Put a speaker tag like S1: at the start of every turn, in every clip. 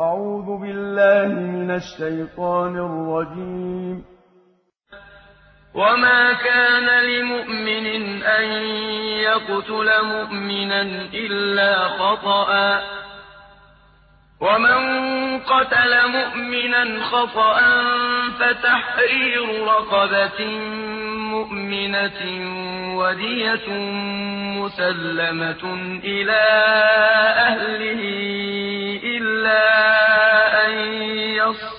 S1: أعوذ بالله من الشيطان الرجيم.
S2: وما كان لمؤمن أن يقتل مؤمنا إلا خطأ. ومن قتل مؤمنا خطأ فتحرير رقبة مؤمنة ودية مسلمة إلى أهله.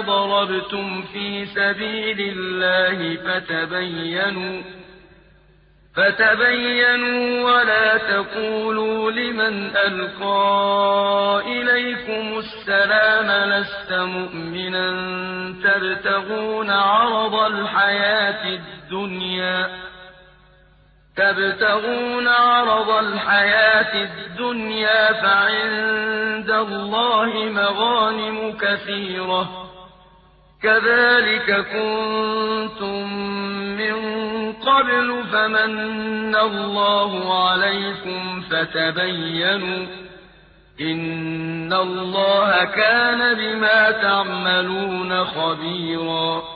S2: ضربتم في سبيل الله فتبينوا فتبينوا ولا تقولوا لمن ألقى إليكم السلام لست مؤمنا تبتغون عرض الحياة الدنيا تبتغون عرض الحياة الدنيا فعند الله مغانم كثيرة. كذلك كنتم من قبل فمن الله عليكم فتبينوا إن الله كان بما تعملون خبيرا